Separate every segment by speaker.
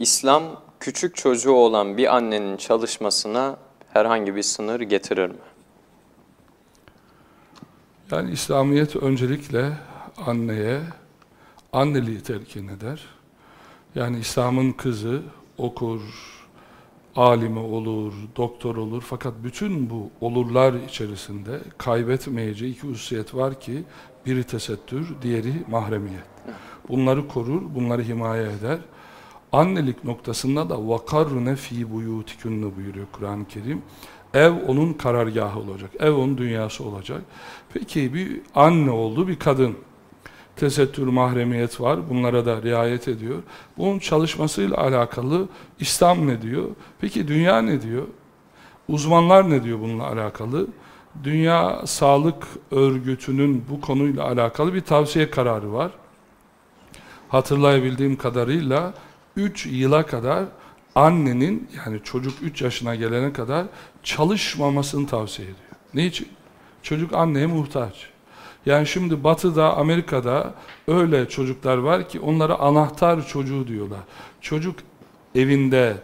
Speaker 1: İslam küçük çocuğu olan bir annenin çalışmasına herhangi bir sınır getirir mi?
Speaker 2: Yani İslamiyet öncelikle anneye anneliği telkin eder. Yani İslam'ın kızı okur, alimi olur, doktor olur. Fakat bütün bu olurlar içerisinde kaybetmeyeceği iki hususiyet var ki biri tesettür, diğeri mahremiyet. Bunları korur, bunları himaye eder. Annelik noktasında da vakarrune fi buyutikunne buyuruyor Kur'an-ı Kerim. Ev onun karargahı olacak. Ev onun dünyası olacak. Peki bir anne oldu, bir kadın. Tesettür, mahremiyet var. Bunlara da riayet ediyor. Bunun çalışmasıyla alakalı İslam ne diyor? Peki dünya ne diyor? Uzmanlar ne diyor bununla alakalı? Dünya Sağlık Örgütü'nün bu konuyla alakalı bir tavsiye kararı var. Hatırlayabildiğim kadarıyla 3 yıla kadar annenin yani çocuk 3 yaşına gelene kadar çalışmamasını tavsiye ediyor. Niçin? Çocuk anneye muhtaç. Yani şimdi batıda, Amerika'da öyle çocuklar var ki onlara anahtar çocuğu diyorlar. Çocuk evinde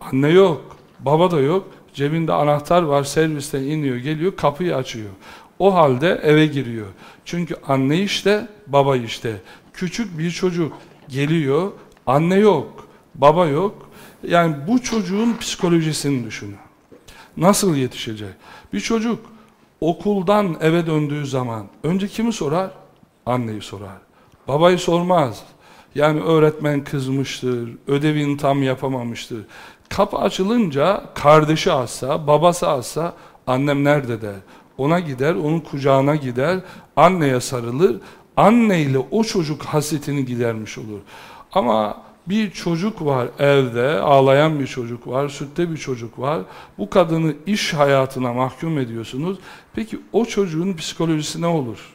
Speaker 2: anne yok, baba da yok. Cebinde anahtar var, servisten iniyor, geliyor, kapıyı açıyor. O halde eve giriyor. Çünkü anne işte, baba işte. Küçük bir çocuk geliyor, anne yok, baba yok. Yani bu çocuğun psikolojisini düşünün. Nasıl yetişecek? Bir çocuk okuldan eve döndüğü zaman önce kimi sorar? Anneyi sorar. Babayı sormaz. Yani öğretmen kızmıştır, ödevini tam yapamamıştır. Kapı açılınca kardeşi alsa, babası alsa annem nerede der. Ona gider, onun kucağına gider, anneye sarılır. Anneyle o çocuk hasretini gidermiş olur. Ama bir çocuk var evde, ağlayan bir çocuk var, sütte bir çocuk var. Bu kadını iş hayatına mahkum ediyorsunuz. Peki o çocuğun psikolojisi ne olur?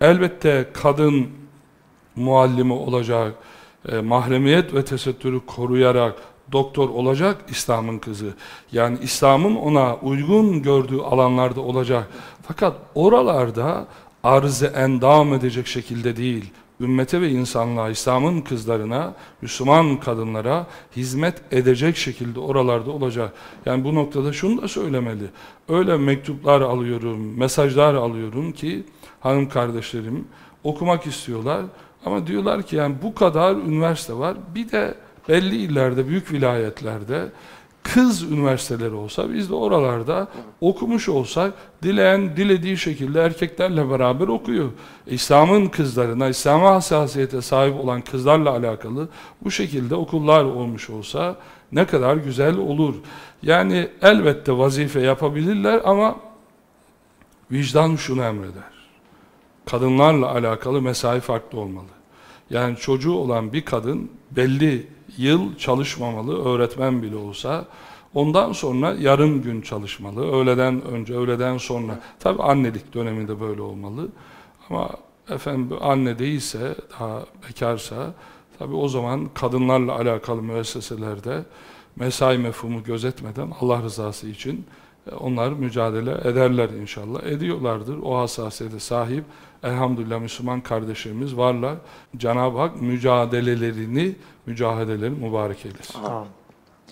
Speaker 2: Elbette kadın muallimi olacak, e, mahremiyet ve tesettürü koruyarak doktor olacak İslam'ın kızı. Yani İslam'ın ona uygun gördüğü alanlarda olacak. Fakat oralarda arzı endam edecek şekilde değil, ümmete ve insanlığa, İslam'ın kızlarına, Müslüman kadınlara hizmet edecek şekilde oralarda olacak. Yani bu noktada şunu da söylemeli. Öyle mektuplar alıyorum, mesajlar alıyorum ki hanım kardeşlerim okumak istiyorlar. Ama diyorlar ki yani bu kadar üniversite var. Bir de belli illerde, büyük vilayetlerde kız üniversiteleri olsa biz de oralarda okumuş olsak dileyen dilediği şekilde erkeklerle beraber okuyor. İslam'ın kızlarına, İslam'a hassasiyete sahip olan kızlarla alakalı bu şekilde okullar olmuş olsa ne kadar güzel olur. Yani elbette vazife yapabilirler ama vicdan şunu emreder. Kadınlarla alakalı mesai farklı olmalı. Yani çocuğu olan bir kadın belli yıl çalışmamalı, öğretmen bile olsa. Ondan sonra yarım gün çalışmalı, öğleden önce, öğleden sonra. Tabi annelik döneminde böyle olmalı. Ama efendim anne değilse, daha bekarsa, tabi o zaman kadınlarla alakalı müesseselerde mesai mefhumu gözetmeden Allah rızası için onlar mücadele ederler inşallah. Ediyorlardır. O hassasiyete sahip elhamdülillah Müslüman kardeşlerimiz varlar. Cenab-ı Hak mücadelelerini, mücadeleleri mübarek eylesin.
Speaker 1: Amin.